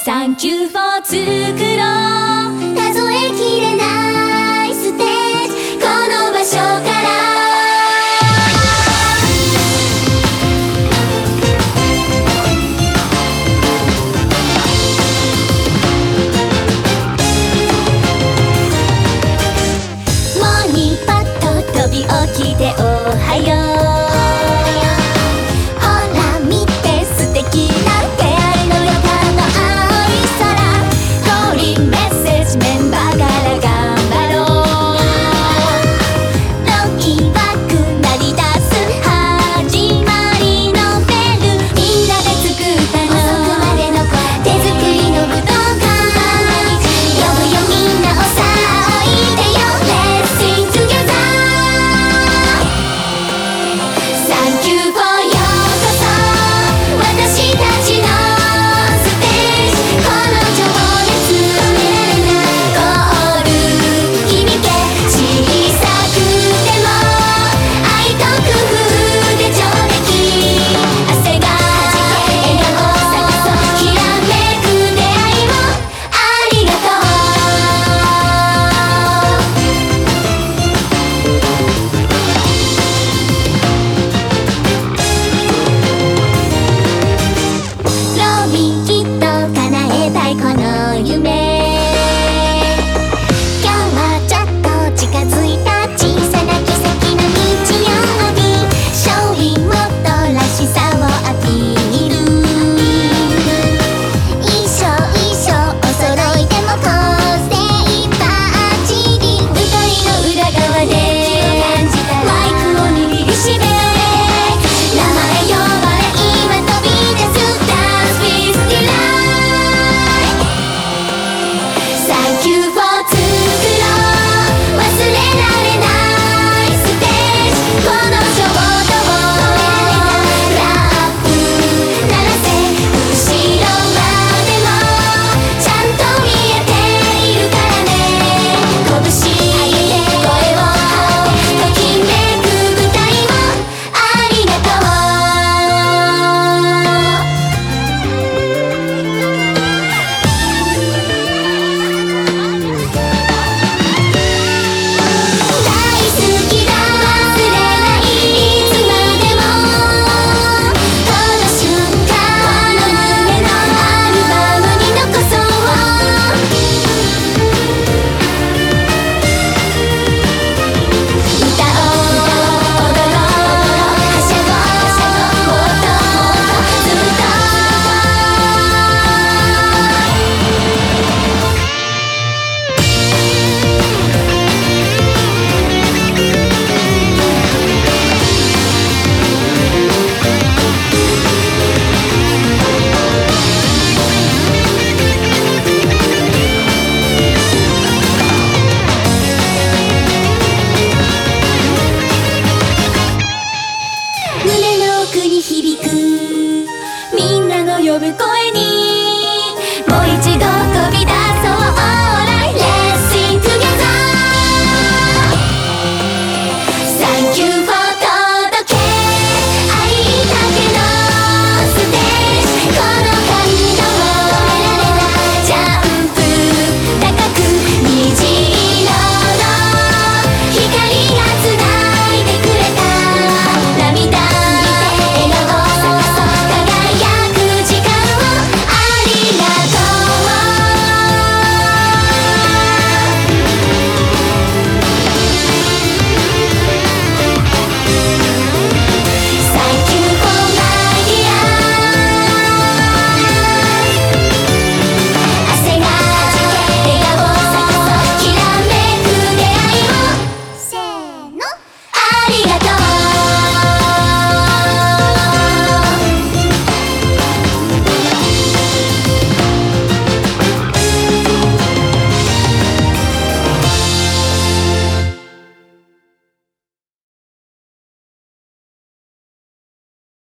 「サンキューフォーつくろう」もう一度